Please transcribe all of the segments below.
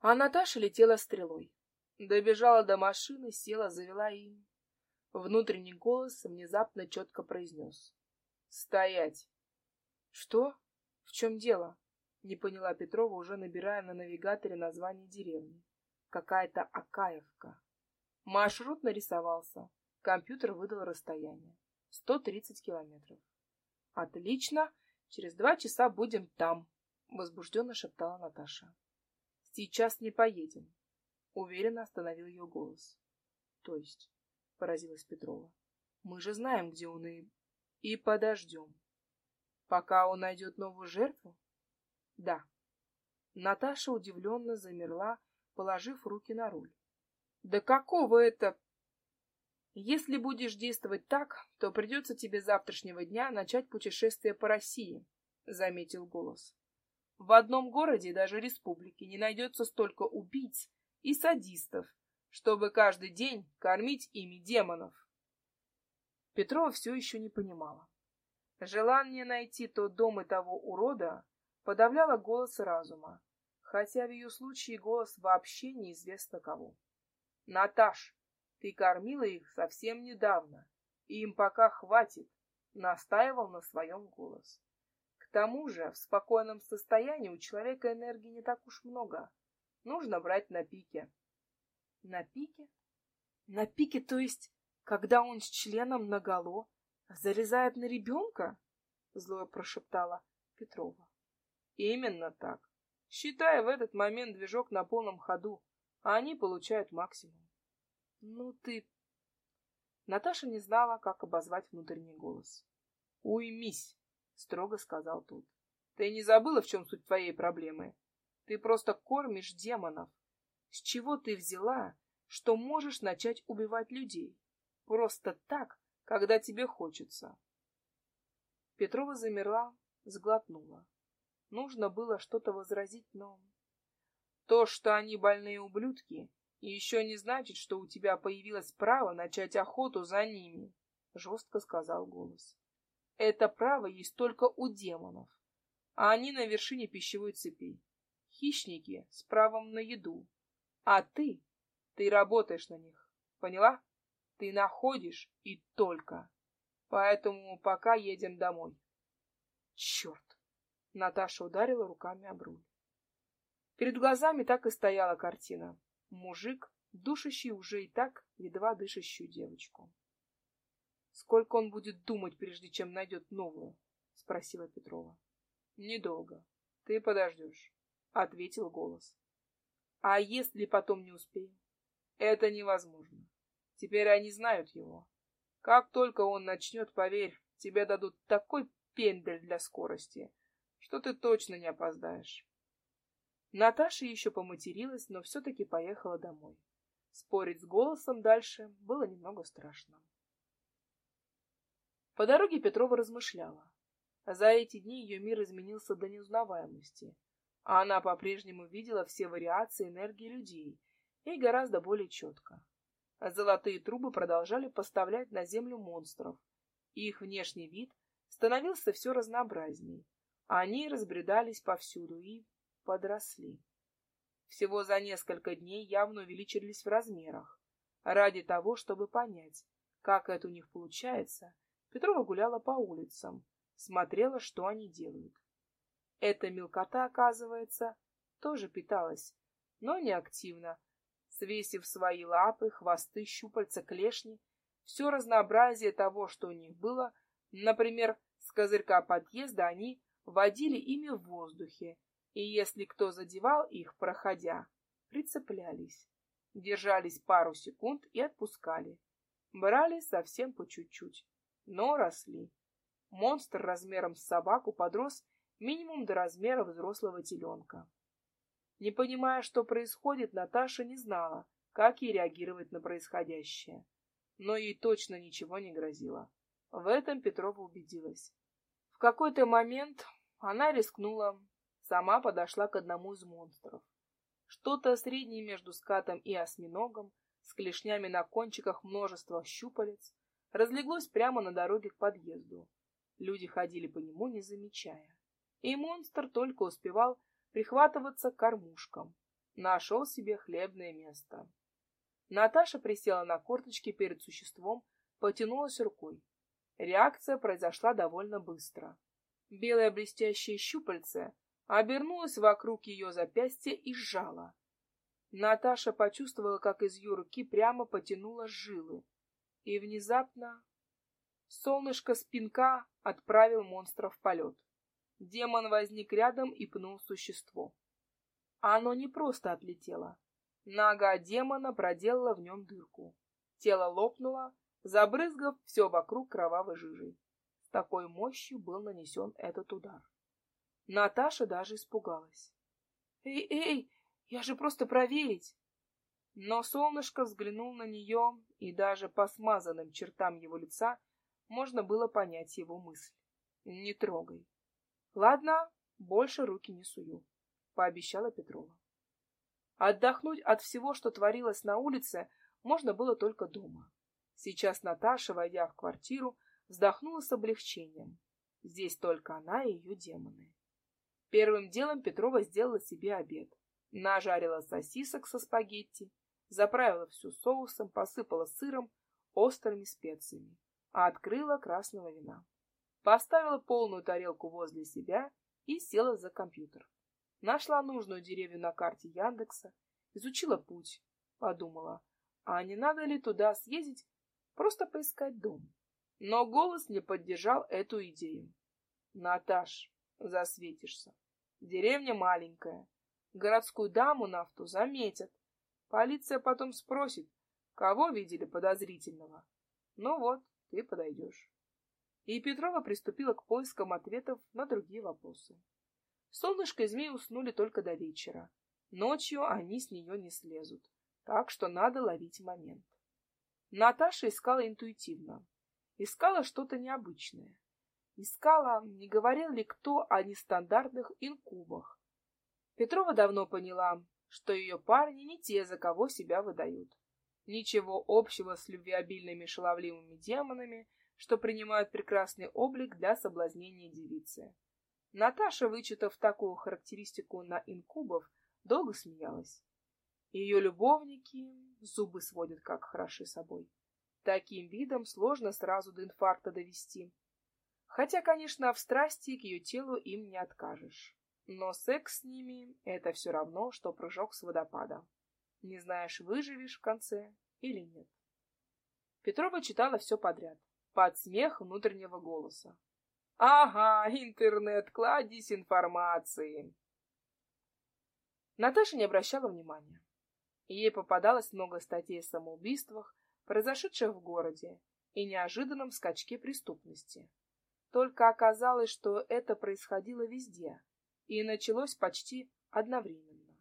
А Наташа летела стрелой. Добежала до машины, села, завела и... Внутренний голос внезапно четко произнес. «Стоять!» «Что? В чем дело?» Не поняла Петрова, уже набирая на навигаторе название деревни. Какая-то Акаевка. Маршрут нарисовался. Компьютер выдал расстояние. 130 километров. Отлично. Через два часа будем там, возбужденно шептала Наташа. Сейчас не поедем. Уверенно остановил ее голос. То есть, поразилась Петрова. Мы же знаем, где он и... И подождем. Пока он найдет новую жертву? Да. Наташа удивленно замерла, положив руки на руль. Да какого это... Если будешь действовать так, то придется тебе завтрашнего дня начать путешествие по России, — заметил голос. В одном городе, даже республике, не найдется столько убийц и садистов, чтобы каждый день кормить ими демонов. Петрова все еще не понимала. Желание найти тот дом и того урода подавляло голос разума, хотя в ее случае голос вообще неизвестно кого. Наташ, ты кормила их совсем недавно, и им пока хватит, настаивал на своем голос. Тому же в спокойном состоянии у человека энергии не так уж много. Нужно брать на пике. На пике? На пике, то есть, когда он с членом наголо зарезает на ребенка? Зло прошептала Петрова. Именно так. Считай, в этот момент движок на полном ходу, а они получают максимум. Ну ты... Наташа не знала, как обозвать внутренний голос. «Уймись!» — строго сказал тот. «Ты не забыла, в чем суть твоей проблемы? Ты просто кормишь демонов. С чего ты взяла, что можешь начать убивать людей? Просто так, когда тебе хочется?» Петрова замерла, сглотнула. Нужно было что-то возразить, но... То, что они больные ублюдки, еще не значит, что у тебя появилось право начать охоту за ними, — жестко сказал голос. Это право есть только у демонов, а они на вершине пищевой цепи. Хищники с правом на еду. А ты, ты работаешь на них, поняла? Ты находишь и только. Поэтому пока едем домой. Черт! Наташа ударила руками об руль. Перед глазами так и стояла картина. Мужик, душащий уже и так едва дышащую девочку. «Сколько он будет думать, прежде чем найдет новую?» — спросила Петрова. «Недолго. Ты подождешь», — ответил голос. «А если потом не успеем?» «Это невозможно. Теперь они знают его. Как только он начнет, поверь, тебе дадут такой пендель для скорости, что ты точно не опоздаешь. Наташа еще поматерилась, но все-таки поехала домой. Спорить с голосом дальше было немного страшно. По дороге Петрова размышляла. За эти дни ее мир изменился до неузнаваемости, а она по-прежнему видела все вариации энергии людей и гораздо более четко. Золотые трубы продолжали поставлять на Землю монстров, и их внешний вид становился все разнообразней. Они разбредались повсюду и подросли. Всего за несколько дней явно увеличились в размерах. Ради того, чтобы понять, как это у них получается, Петрова гуляла по улицам, смотрела, что они делают. Эта мелкота, оказывается, тоже питалась, но не активно, свесив свои лапы, хвосты, щупальца, клешни, все разнообразие того, что у них было, например, с козырька подъезда они водили ими в воздухе, и если кто задевал их, проходя, прицеплялись, держались пару секунд и отпускали. Брали совсем по чуть-чуть, но росли. Монстр размером с собаку подрос минимум до размера взрослого теленка. Не понимая, что происходит, Наташа не знала, как ей реагировать на происходящее. Но ей точно ничего не грозило. В этом Петрова убедилась. В какой-то момент она рискнула, сама подошла к одному из монстров. Что-то среднее между скатом и осьминогом, с клешнями на кончиках множества щупалец, разлеглось прямо на дороге к подъезду. Люди ходили по нему, не замечая. И монстр только успевал прихватываться к кормушкам. Нашел себе хлебное место. Наташа присела на корточки перед существом, потянулась рукой. Реакция произошла довольно быстро. Белое блестящее щупальце обернулось вокруг ее запястья и сжало. Наташа почувствовала, как из ее руки прямо потянуло жилы. И внезапно солнышко спинка отправил монстра в полет. Демон возник рядом и пнул существо. Оно не просто отлетело. Нога демона проделала в нем дырку. Тело лопнуло, забрызгав все вокруг кровавой жижей. С такой мощью был нанесен этот удар. Наташа даже испугалась. «Эй, эй, я же просто проверить!» Но солнышко взглянул на нее, и даже по смазанным чертам его лица можно было понять его мысль. «Не трогай». «Ладно, больше руки не сую», — пообещала Петрова. Отдохнуть от всего, что творилось на улице, можно было только дома. Сейчас Наташа, войдя в квартиру, вздохнула с облегчением. Здесь только она и ее демоны. Первым делом Петрова сделала себе обед. Нажарила сосисок со спагетти, заправила все соусом, посыпала сыром, острыми специями, а открыла красного вина. Поставила полную тарелку возле себя и села за компьютер. Нашла нужную деревню на карте Яндекса, изучила путь, подумала, а не надо ли туда съездить просто поискать дом. Но голос не поддержал эту идею. Наташ, засветишься. Деревня маленькая. Городскую даму на авто заметят. Полиция потом спросит, кого видели подозрительного. Ну вот, ты подойдешь. И Петрова приступила к поискам ответов на другие вопросы. Солнышко и змей уснули только до вечера. Ночью они с нее не слезут, так что надо ловить момент. Наташа искала интуитивно. Искала что-то необычное. Искала, не говорил ли кто о нестандартных инкубах. Петрова давно поняла, что ее парни не те, за кого себя выдают. Ничего общего с любвеобильными шаловливыми демонами, что принимают прекрасный облик для соблазнения девицы. Наташа, вычитав такую характеристику на инкубов, долго смеялась. Ее любовники зубы сводят, как хороши собой. Таким видом сложно сразу до инфаркта довести. Хотя, конечно, в страсти к ее телу им не откажешь. Но секс с ними — это все равно, что прыжок с водопада. Не знаешь, выживешь в конце или нет. Петрова читала все подряд, под смех внутреннего голоса. Ага, интернет, кладезь информации. Наташа не обращала внимания. Ей попадалось много статей о самоубийствах, произошедших в городе, и неожиданном скачке преступности. Только оказалось, что это происходило везде, и началось почти одновременно.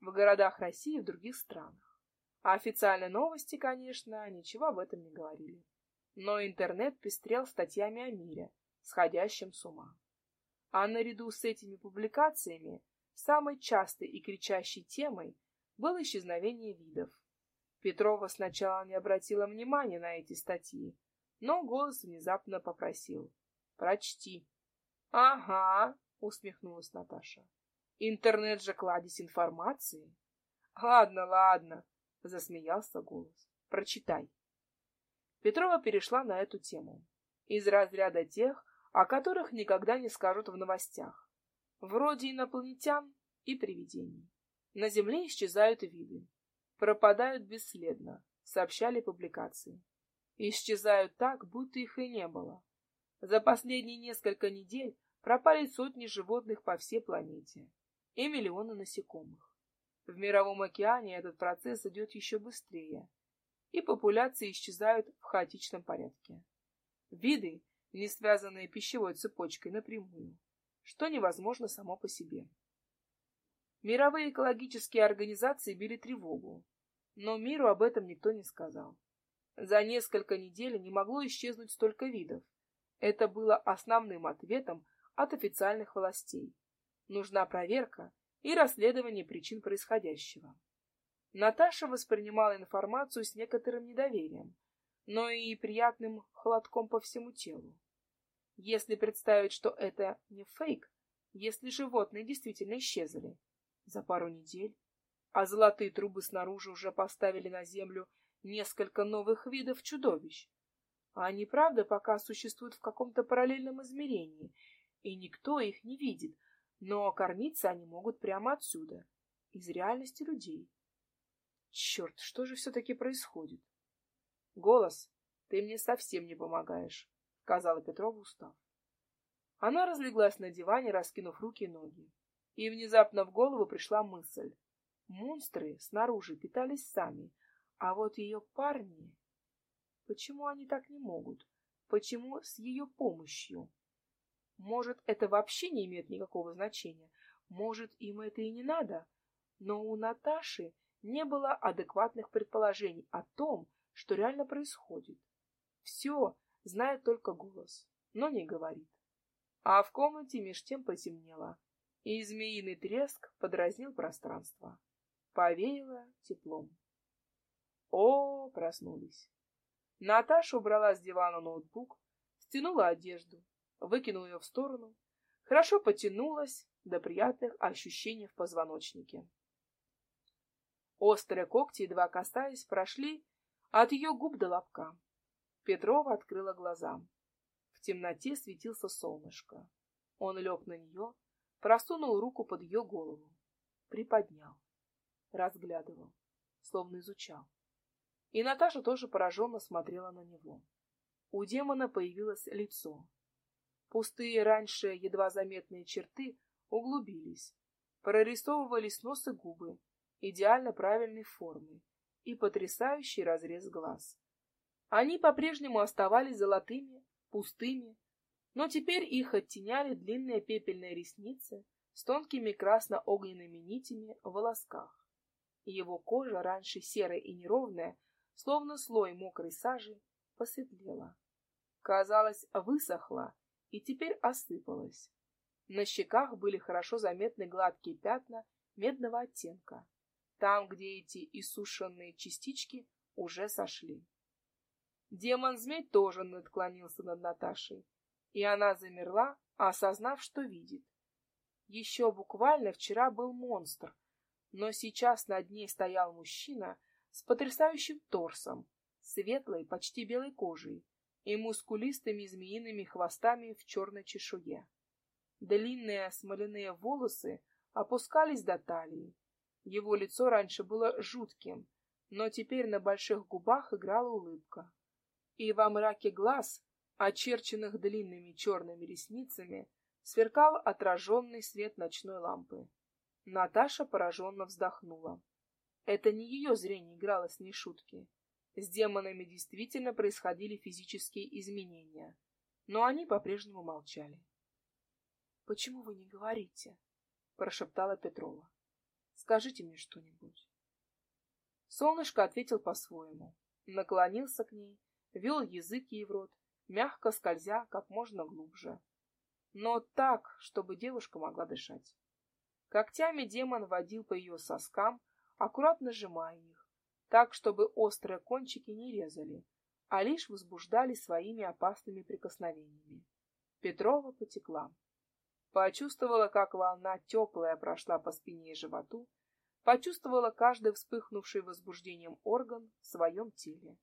В городах России и в других странах. А официальные новости, конечно, ничего об этом не говорили. Но интернет пестрел статьями о мире, сходящим с ума. А наряду с этими публикациями самой частой и кричащей темой было исчезновение видов. Петрова сначала не обратила внимания на эти статьи, но голос внезапно попросил. «Прочти». «Ага», — усмехнулась Наташа. «Интернет же кладезь информации». «Ладно, ладно», — засмеялся голос. «Прочитай». Петрова перешла на эту тему. Из разряда тех, о которых никогда не скажут в новостях. Вроде инопланетян и привидений. На Земле исчезают виды. Пропадают бесследно, сообщали публикации. Исчезают так, будто их и не было. За последние несколько недель пропали сотни животных по всей планете и миллионы насекомых. В Мировом океане этот процесс идет еще быстрее, и популяции исчезают в хаотичном порядке. Виды не связанные пищевой цепочкой напрямую, что невозможно само по себе. Мировые экологические организации били тревогу, но миру об этом никто не сказал. За несколько недель не могло исчезнуть столько видов. Это было основным ответом от официальных властей. Нужна проверка и расследование причин происходящего. Наташа воспринимала информацию с некоторым недоверием, но и приятным холодком по всему телу. Если представить, что это не фейк, если животные действительно исчезли за пару недель, а золотые трубы снаружи уже поставили на землю несколько новых видов чудовищ. А они, правда, пока существуют в каком-то параллельном измерении, и никто их не видит, но кормиться они могут прямо отсюда, из реальности людей. Черт, что же все-таки происходит? Голос, ты мне совсем не помогаешь, сказала Петрова, устав. Она разлеглась на диване, раскинув руки и ноги. И внезапно в голову пришла мысль. Монстры снаружи питались сами, а вот ее парни... Почему они так не могут? Почему с ее помощью? Может, это вообще не имеет никакого значения? Может, им это и не надо? Но у Наташи не было адекватных предположений о том, что реально происходит. Все знает только голос, но не говорит. А в комнате меж тем потемнело, и змеиный треск подразнил пространство. Повеяло теплом. О, проснулись. Наташа убрала с дивана ноутбук, стянула одежду, выкинула ее в сторону, хорошо потянулась до приятных ощущений в позвоночнике. Острые когти, едва касаясь, прошли от ее губ до лобка. Петрова открыла глаза. В темноте светился солнышко. Он лег на нее, просунул руку под ее голову, приподнял, разглядывал, словно изучал. И Наташа тоже пораженно смотрела на него. У демона появилось лицо. Пустые раньше едва заметные черты углубились, прорисовывались нос и губы, идеально правильной формы и потрясающий разрез глаз. Они по-прежнему оставались золотыми, пустыми, но теперь их оттеняли длинные пепельные ресницы с тонкими красно-огненными нитями в волосках. Его кожа, раньше серая и неровная, словно слой мокрой сажи, посветлела. Казалось, высохла и теперь осыпалась. На щеках были хорошо заметны гладкие пятна медного оттенка, там, где эти иссушенные частички уже сошли. Демон-змей тоже наклонился над Наташей, и она замерла, осознав, что видит. Еще буквально вчера был монстр, но сейчас над ней стоял мужчина с потрясающим торсом, светлой, почти белой кожей и мускулистыми змеиными хвостами в черной чешуе. Длинные смоляные волосы опускались до талии. Его лицо раньше было жутким, но теперь на больших губах играла улыбка. И во мраке глаз, очерченных длинными черными ресницами, сверкал отраженный свет ночной лампы. Наташа пораженно вздохнула. Это не ее зрение играло с ней шутки. С демонами действительно происходили физические изменения, но они по-прежнему молчали. — Почему вы не говорите? — прошептала Петрова. — Скажите мне что-нибудь. Солнышко ответил по-своему, наклонился к ней, вел язык ей в рот, мягко скользя как можно глубже. Но так, чтобы девушка могла дышать. Когтями демон водил по ее соскам, аккуратно сжимая их, так, чтобы острые кончики не резали, а лишь возбуждали своими опасными прикосновениями. Петрова потекла. Почувствовала, как волна теплая прошла по спине и животу, почувствовала каждый вспыхнувший возбуждением орган в своем теле.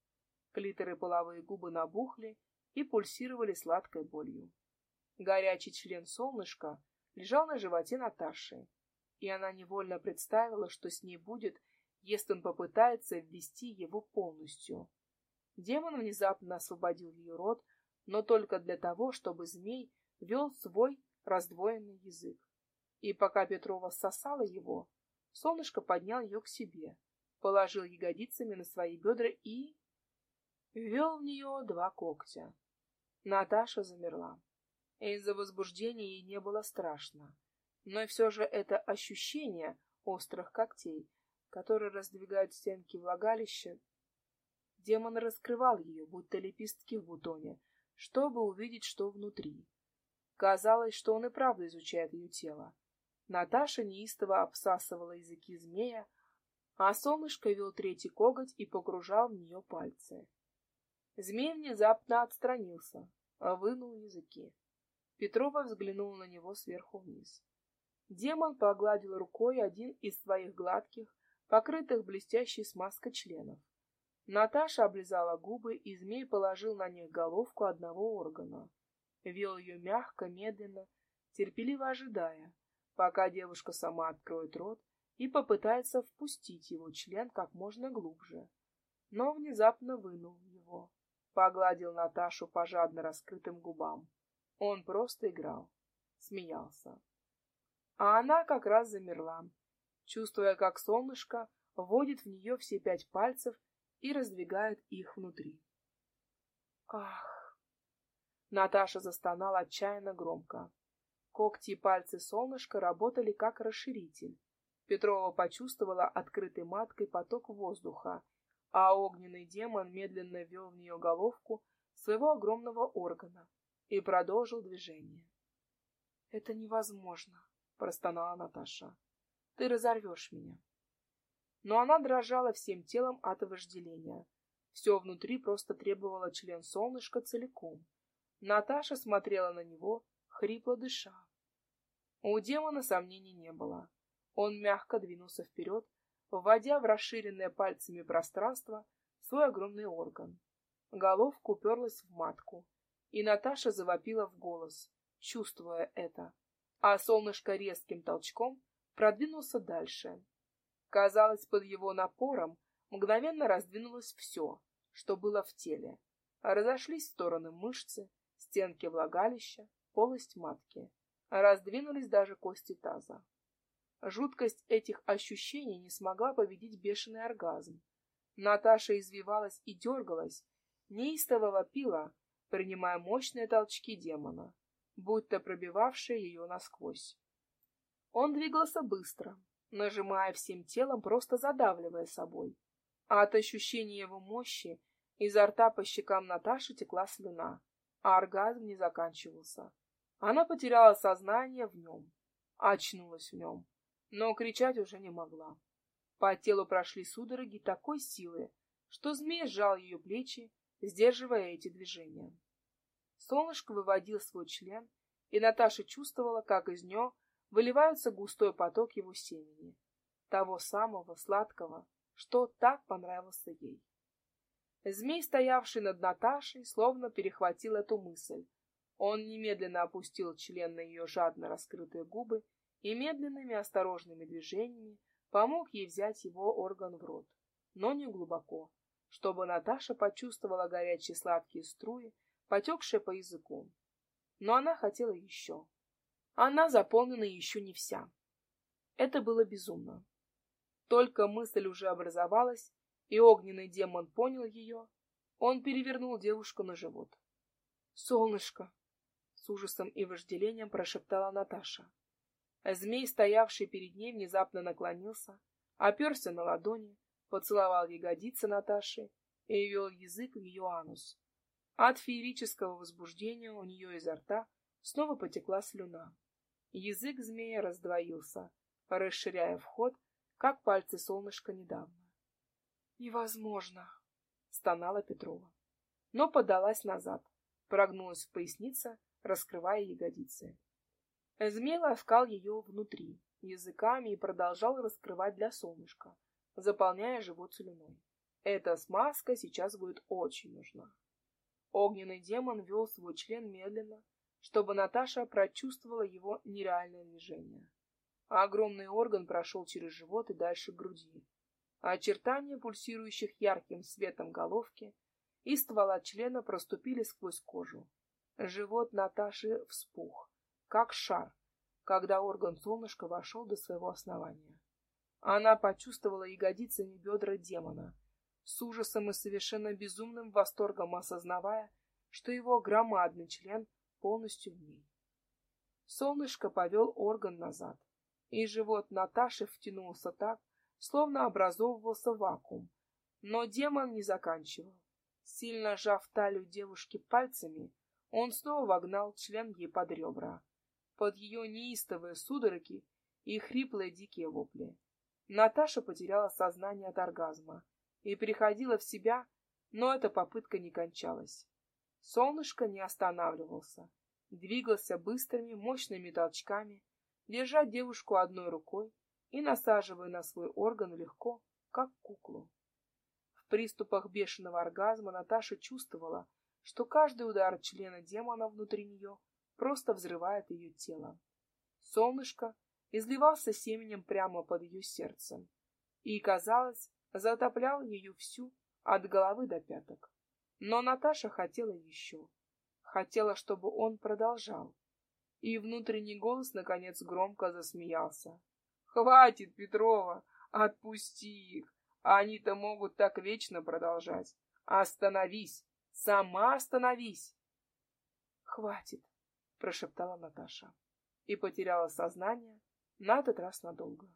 Клиторы половые губы набухли и пульсировали сладкой болью. Горячий член солнышка лежал на животе Наташи, и она невольно представила, что с ней будет, если он попытается ввести его полностью. Демон внезапно освободил ее рот, но только для того, чтобы змей вел свой раздвоенный язык. И пока Петрова сосала его, солнышко поднял ее к себе, положил ягодицами на свои бедра и... ввел в нее два когтя. Наташа замерла. Из-за возбуждения ей не было страшно. Но все же это ощущение острых когтей, которые раздвигают стенки влагалища, демон раскрывал ее, будто лепестки в бутоне, чтобы увидеть, что внутри. Казалось, что он и правда изучает ее тело. Наташа неистово обсасывала языки змея, а солнышко вел третий коготь и погружал в нее пальцы. Змей внезапно отстранился, вынул языки. Петрова взглянула на него сверху вниз. Демон погладил рукой один из своих гладких, покрытых блестящей смазкой членов. Наташа облизала губы, и змей положил на них головку одного органа. Вел ее мягко, медленно, терпеливо ожидая, пока девушка сама откроет рот и попытается впустить его член как можно глубже. Но внезапно вынул его, погладил Наташу по жадно раскрытым губам. Он просто играл, смеялся. А она как раз замерла, чувствуя, как солнышко вводит в нее все пять пальцев и раздвигает их внутри. Ах! Наташа застонала отчаянно громко. Когти и пальцы солнышка работали как расширитель. Петрова почувствовала открытой маткой поток воздуха, а огненный демон медленно ввел в нее головку своего огромного органа и продолжил движение. — Это невозможно, — простонала Наташа. — Ты разорвешь меня но она дрожала всем телом от вожделения. Все внутри просто требовало член солнышка целиком. Наташа смотрела на него, хрипло дыша. У демона сомнений не было. Он мягко двинулся вперед, вводя в расширенное пальцами пространство свой огромный орган. Головка уперлась в матку, и Наташа завопила в голос, чувствуя это, а солнышко резким толчком продвинулся дальше, Казалось, под его напором мгновенно раздвинулось все, что было в теле. Разошлись стороны мышцы, стенки влагалища, полость матки. Раздвинулись даже кости таза. Жуткость этих ощущений не смогла победить бешеный оргазм. Наташа извивалась и дергалась, неистово вопила, принимая мощные толчки демона, будто пробивавшие ее насквозь. Он двигался быстро, нажимая всем телом, просто задавливая собой. А от ощущения его мощи изо рта по щекам Наташи текла слюна, а оргазм не заканчивался. Она потеряла сознание в нем, очнулась в нем, но кричать уже не могла. По телу прошли судороги такой силы, что змей сжал ее плечи, сдерживая эти движения. Солнышко выводил свой член, и Наташа чувствовала, как из него выливается густой поток его семени, того самого сладкого, что так понравился ей. Змей, стоявший над Наташей, словно перехватил эту мысль. Он немедленно опустил член на ее жадно раскрытые губы и медленными осторожными движениями помог ей взять его орган в рот, но не глубоко, чтобы Наташа почувствовала горячие сладкие струи, потекшие по языку. Но она хотела еще. Она заполнена еще не вся. Это было безумно. Только мысль уже образовалась, и огненный демон понял ее, он перевернул девушку на живот. «Солнышко!» — с ужасом и вожделением прошептала Наташа. Змей, стоявший перед ней, внезапно наклонился, оперся на ладони, поцеловал ягодицы Наташи и вел язык в ее анус. От феерического возбуждения у нее изо рта снова потекла слюна. Язык змея раздвоился, расширяя вход, как пальцы солнышка недавно. «Невозможно!» — стонала Петрова. Но подалась назад, прогнулась в пояснице, раскрывая ягодицы. Змей ласкал ее внутри, языками и продолжал раскрывать для солнышка, заполняя живот слюной. Эта смазка сейчас будет очень нужна. Огненный демон вел свой член медленно, чтобы Наташа прочувствовала его нереальное движение. А огромный орган прошел через живот и дальше к груди. А очертания пульсирующих ярким светом головки и ствола члена проступили сквозь кожу. Живот Наташи вспух, как шар, когда орган солнышка вошел до своего основания. Она почувствовала ягодицами бедра демона, с ужасом и совершенно безумным восторгом осознавая, что его громадный член — полностью в ней. Солнышко повел орган назад, и живот Наташи втянулся так, словно образовывался вакуум. Но демон не заканчивал. Сильно сжав талию девушки пальцами, он снова вогнал член ей под ребра. Под ее неистовые судороги и хриплые дикие вопли. Наташа потеряла сознание от оргазма и приходила в себя, но эта попытка не кончалась. Солнышко не останавливался, двигался быстрыми, мощными толчками, держа девушку одной рукой, и насаживаю на свой орган легко, как куклу. В приступах бешеного оргазма Наташа чувствовала, что каждый удар члена демона внутри нее просто взрывает ее тело. Солнышко изливался семенем прямо под ее сердцем и, казалось, затоплял ее всю от головы до пяток. Но Наташа хотела еще, хотела, чтобы он продолжал. И внутренний голос, наконец, громко засмеялся. «Хватит, Петрова, отпусти их, они-то могут так вечно продолжать. Остановись, сама остановись!» «Хватит!» — прошептала Наташа и потеряла сознание на этот раз надолго.